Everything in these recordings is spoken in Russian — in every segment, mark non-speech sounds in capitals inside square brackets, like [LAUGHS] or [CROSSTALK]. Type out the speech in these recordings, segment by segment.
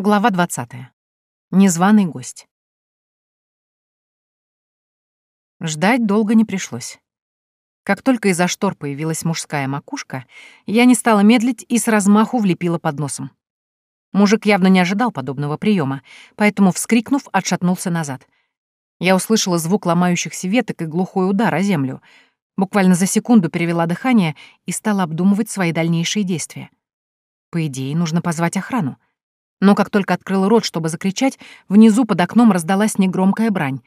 Глава 20. Незваный гость. Ждать долго не пришлось. Как только из-за штор появилась мужская макушка, я не стала медлить и с размаху влепила под носом. Мужик явно не ожидал подобного приема, поэтому, вскрикнув, отшатнулся назад. Я услышала звук ломающихся веток и глухой удар о землю. Буквально за секунду перевела дыхание и стала обдумывать свои дальнейшие действия. По идее, нужно позвать охрану. Но как только открыла рот, чтобы закричать, внизу под окном раздалась негромкая брань.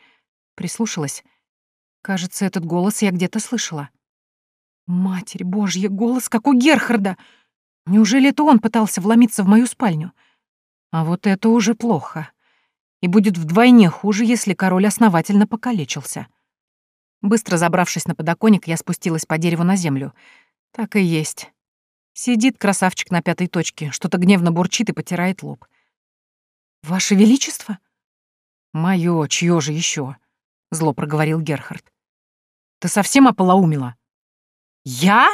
Прислушалась. Кажется, этот голос я где-то слышала. Матерь Божья, голос как у Герхарда! Неужели это он пытался вломиться в мою спальню? А вот это уже плохо. И будет вдвойне хуже, если король основательно покалечился. Быстро забравшись на подоконник, я спустилась по дереву на землю. Так и есть. Сидит красавчик на пятой точке, что-то гневно бурчит и потирает лоб. «Ваше Величество?» «Моё, чьё же ещё?» — зло проговорил Герхард. «Ты совсем ополоумила?» «Я?»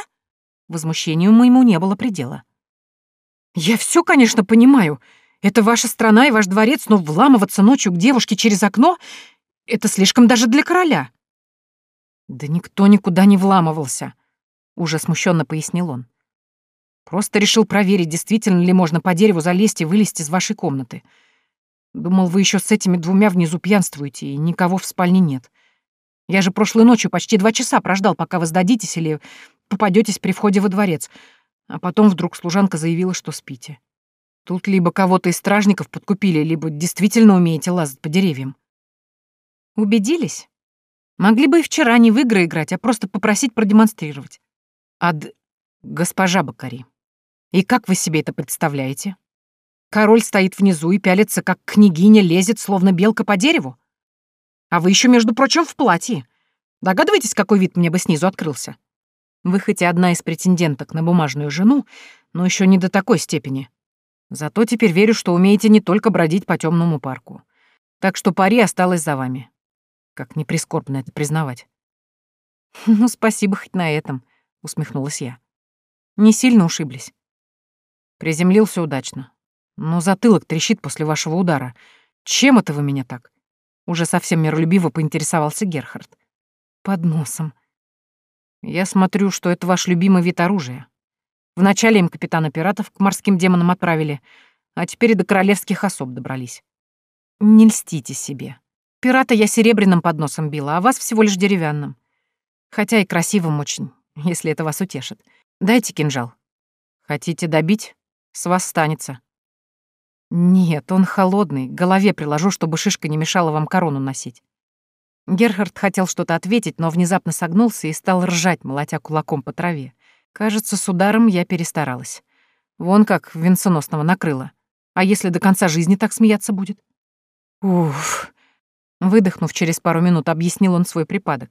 Возмущению моему не было предела. «Я всё, конечно, понимаю. Это ваша страна и ваш дворец, но вламываться ночью к девушке через окно — это слишком даже для короля». «Да никто никуда не вламывался», — уже смущенно пояснил он. Просто решил проверить, действительно ли можно по дереву залезть и вылезти из вашей комнаты. Думал, вы еще с этими двумя внизу пьянствуете, и никого в спальне нет. Я же прошлой ночью почти два часа прождал, пока вы сдадитесь или попадетесь при входе во дворец. А потом вдруг служанка заявила, что спите. Тут либо кого-то из стражников подкупили, либо действительно умеете лазать по деревьям. Убедились? Могли бы и вчера не в игры играть, а просто попросить продемонстрировать. Ад... Госпожа Бакари, и как вы себе это представляете? Король стоит внизу и пялится, как княгиня лезет, словно белка по дереву? А вы еще, между прочим, в платье. Догадываетесь, какой вид мне бы снизу открылся? Вы хоть и одна из претенденток на бумажную жену, но еще не до такой степени. Зато теперь верю, что умеете не только бродить по темному парку. Так что пари осталось за вами. Как не прискорбно это признавать. [LAUGHS] «Ну, спасибо хоть на этом», — усмехнулась я. «Не сильно ушиблись». Приземлился удачно. Но затылок трещит после вашего удара. Чем это вы меня так? Уже совсем миролюбиво поинтересовался Герхард. Под носом. Я смотрю, что это ваш любимый вид оружия. Вначале им капитана пиратов к морским демонам отправили, а теперь до королевских особ добрались. Не льстите себе. Пирата я серебряным подносом била, а вас всего лишь деревянным. Хотя и красивым очень, если это вас утешит. Дайте кинжал. Хотите добить? С вас станется. Нет, он холодный, голове приложу, чтобы шишка не мешала вам корону носить. Герхард хотел что-то ответить, но внезапно согнулся и стал ржать, молотя кулаком по траве. Кажется, с ударом я перестаралась. Вон как венценосного накрыло. А если до конца жизни так смеяться будет? Уф. Выдохнув через пару минут, объяснил он свой припадок.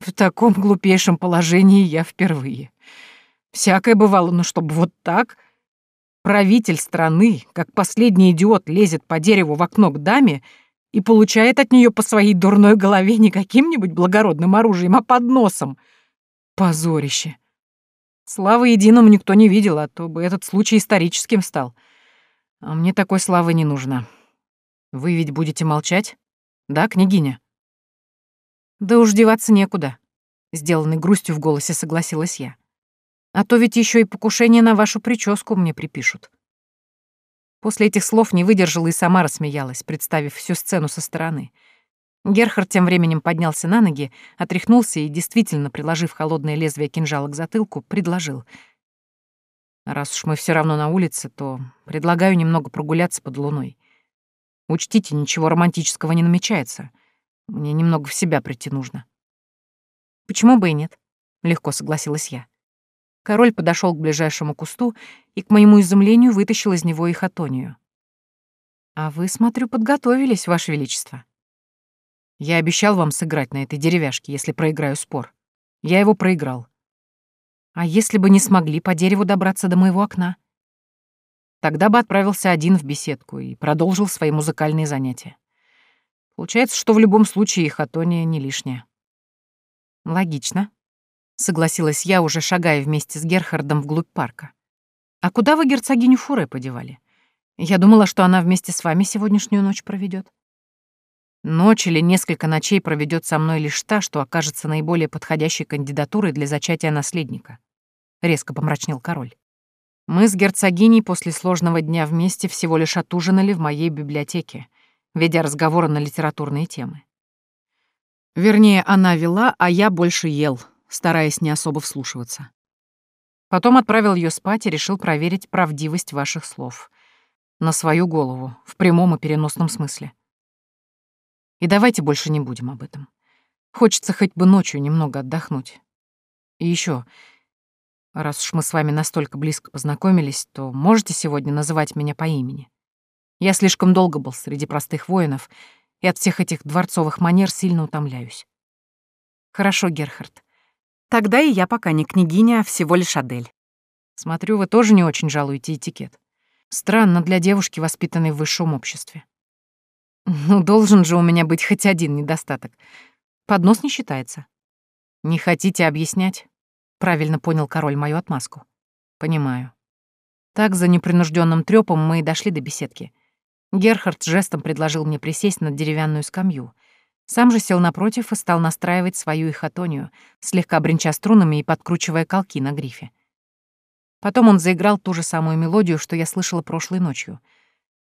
В таком глупейшем положении я впервые. Всякое бывало, но чтобы вот так... Правитель страны, как последний идиот, лезет по дереву в окно к даме и получает от нее по своей дурной голове не каким-нибудь благородным оружием, а под носом. Позорище. Славы единому никто не видел, а то бы этот случай историческим стал. А мне такой славы не нужно. Вы ведь будете молчать? Да, княгиня? Да уж деваться некуда. Сделанной грустью в голосе согласилась я. А то ведь еще и покушение на вашу прическу мне припишут. После этих слов не выдержала и сама рассмеялась, представив всю сцену со стороны. Герхард тем временем поднялся на ноги, отряхнулся и, действительно приложив холодное лезвие кинжала к затылку, предложил. «Раз уж мы все равно на улице, то предлагаю немного прогуляться под луной. Учтите, ничего романтического не намечается. Мне немного в себя прийти нужно». «Почему бы и нет?» — легко согласилась я. Король подошел к ближайшему кусту и, к моему изумлению, вытащил из него их атонию. «А вы, смотрю, подготовились, Ваше Величество». «Я обещал вам сыграть на этой деревяшке, если проиграю спор. Я его проиграл. А если бы не смогли по дереву добраться до моего окна?» Тогда бы отправился один в беседку и продолжил свои музыкальные занятия. Получается, что в любом случае их атония не лишняя. Логично. — согласилась я, уже шагая вместе с Герхардом вглубь парка. «А куда вы герцогиню Фуре подевали? Я думала, что она вместе с вами сегодняшнюю ночь проведет. Ночь или несколько ночей проведет со мной лишь та, что окажется наиболее подходящей кандидатурой для зачатия наследника. Резко помрачнел король. Мы с герцогиней после сложного дня вместе всего лишь отужинали в моей библиотеке, ведя разговоры на литературные темы. Вернее, она вела, а я больше ел, стараясь не особо вслушиваться. Потом отправил ее спать и решил проверить правдивость ваших слов. На свою голову, в прямом и переносном смысле. И давайте больше не будем об этом. Хочется хоть бы ночью немного отдохнуть. И еще, раз уж мы с вами настолько близко познакомились, то можете сегодня называть меня по имени. Я слишком долго был среди простых воинов, и от всех этих дворцовых манер сильно утомляюсь. Хорошо, Герхард. Тогда и я пока не княгиня, а всего лишь Адель. Смотрю, вы тоже не очень жалуете этикет. Странно для девушки, воспитанной в высшем обществе. Ну, должен же у меня быть хоть один недостаток. Поднос не считается. Не хотите объяснять? Правильно понял король мою отмазку. Понимаю. Так, за непринужденным трёпом мы и дошли до беседки. Герхард жестом предложил мне присесть на деревянную скамью. Сам же сел напротив и стал настраивать свою ихотонию, слегка бренча струнами и подкручивая колки на грифе. Потом он заиграл ту же самую мелодию, что я слышала прошлой ночью.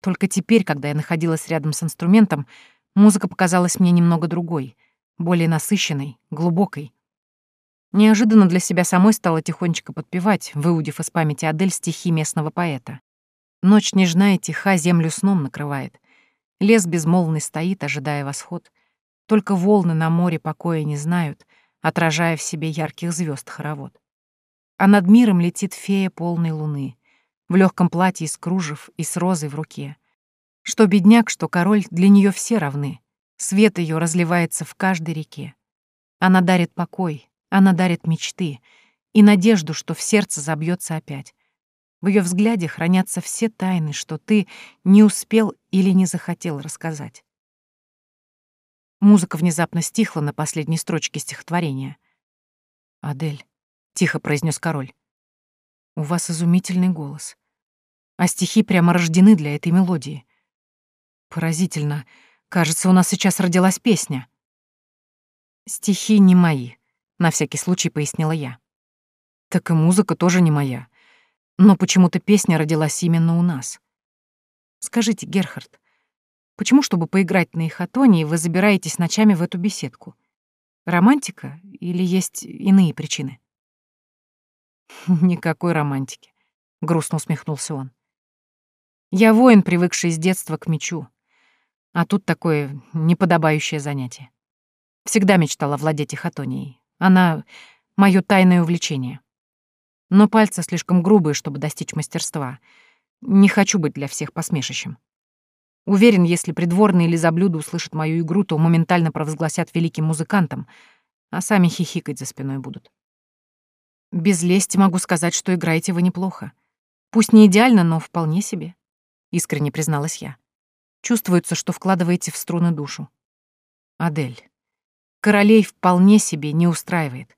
Только теперь, когда я находилась рядом с инструментом, музыка показалась мне немного другой, более насыщенной, глубокой. Неожиданно для себя самой стала тихонечко подпевать, выудив из памяти Адель стихи местного поэта. Ночь нежна и тиха землю сном накрывает. Лес безмолвный стоит, ожидая восход. Только волны на море покоя не знают, отражая в себе ярких звезд хоровод а над миром летит фея полной луны, в легком платье из кружев и с розой в руке. Что бедняк, что король, для нее все равны. Свет ее разливается в каждой реке. Она дарит покой, она дарит мечты и надежду, что в сердце забьется опять. В ее взгляде хранятся все тайны, что ты не успел или не захотел рассказать. Музыка внезапно стихла на последней строчке стихотворения. «Адель, — тихо произнес король. «У вас изумительный голос. А стихи прямо рождены для этой мелодии. Поразительно. Кажется, у нас сейчас родилась песня». «Стихи не мои», — на всякий случай пояснила я. «Так и музыка тоже не моя. Но почему-то песня родилась именно у нас. Скажите, Герхард, почему, чтобы поиграть на ихотонии, вы забираетесь ночами в эту беседку? Романтика или есть иные причины?» [LAUGHS] Никакой романтики, грустно усмехнулся он. Я воин, привыкший с детства к мечу. А тут такое неподобающее занятие. Всегда мечтала владеть ихотонией. Она — мое тайное увлечение. Но пальцы слишком грубые, чтобы достичь мастерства. Не хочу быть для всех посмешищем. Уверен, если придворные или заблюды услышат мою игру, то моментально провозгласят великим музыкантом, а сами хихикать за спиной будут. Без лести могу сказать, что играете вы неплохо. Пусть не идеально, но вполне себе, искренне призналась я. Чувствуется, что вкладываете в струны душу. Адель, королей вполне себе не устраивает.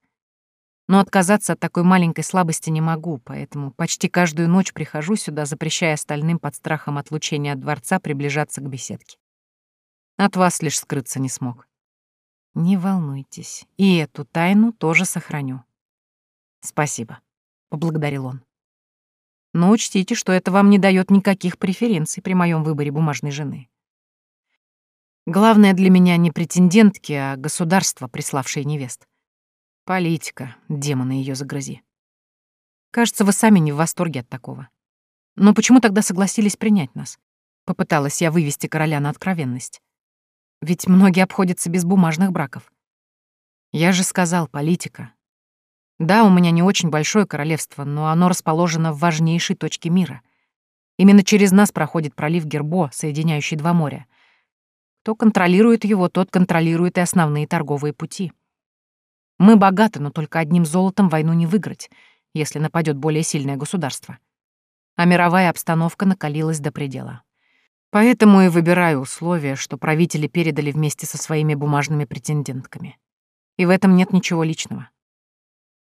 Но отказаться от такой маленькой слабости не могу, поэтому почти каждую ночь прихожу сюда, запрещая остальным под страхом отлучения от дворца приближаться к беседке. От вас лишь скрыться не смог. Не волнуйтесь, и эту тайну тоже сохраню. «Спасибо», — поблагодарил он. «Но учтите, что это вам не дает никаких преференций при моем выборе бумажной жены. Главное для меня не претендентки, а государство, приславшее невест. Политика, демоны ее загрызи. Кажется, вы сами не в восторге от такого. Но почему тогда согласились принять нас? Попыталась я вывести короля на откровенность. Ведь многие обходятся без бумажных браков. Я же сказал, политика, да, у меня не очень большое королевство, но оно расположено в важнейшей точке мира. Именно через нас проходит пролив Гербо, соединяющий два моря. Кто контролирует его, тот контролирует и основные торговые пути. Мы богаты, но только одним золотом войну не выиграть, если нападет более сильное государство. А мировая обстановка накалилась до предела. Поэтому и выбираю условия, что правители передали вместе со своими бумажными претендентками. И в этом нет ничего личного.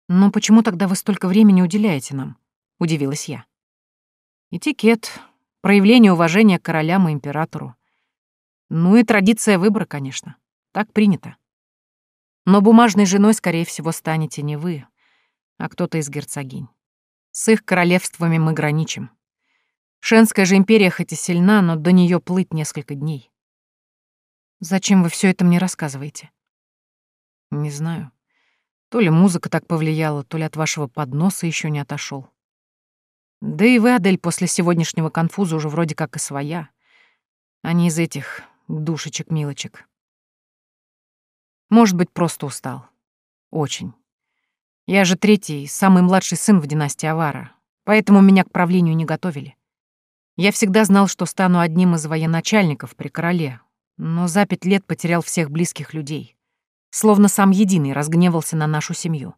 «Но почему тогда вы столько времени уделяете нам?» — удивилась я. «Этикет», — проявление уважения к королям и императору. Ну и традиция выбора, конечно. Так принято. Но бумажной женой, скорее всего, станете не вы, а кто-то из герцогинь. С их королевствами мы граничим. Шенская же империя хоть и сильна, но до нее плыть несколько дней. Зачем вы все это мне рассказываете? Не знаю. То ли музыка так повлияла, то ли от вашего подноса еще не отошел. Да и вы, Адель, после сегодняшнего конфуза уже вроде как и своя, а не из этих душечек-милочек. Может быть, просто устал. Очень. Я же третий, самый младший сын в династии Авара, поэтому меня к правлению не готовили. Я всегда знал, что стану одним из военачальников при короле, но за пять лет потерял всех близких людей. Словно сам единый разгневался на нашу семью.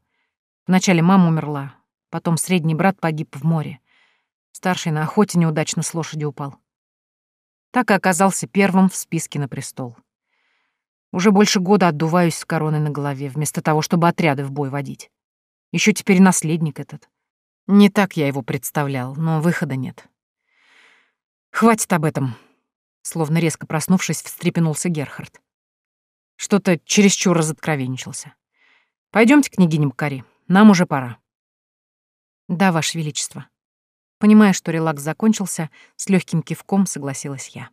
Вначале мама умерла, потом средний брат погиб в море. Старший на охоте неудачно с лошади упал. Так и оказался первым в списке на престол. Уже больше года отдуваюсь с короной на голове, вместо того, чтобы отряды в бой водить. Еще теперь наследник этот. Не так я его представлял, но выхода нет. Хватит об этом. Словно резко проснувшись, встрепенулся Герхард. Что-то чересчур разоткровенничался. Пойдемте, княгиня Макари, нам уже пора. Да, Ваше Величество. Понимая, что релакс закончился, с легким кивком согласилась я.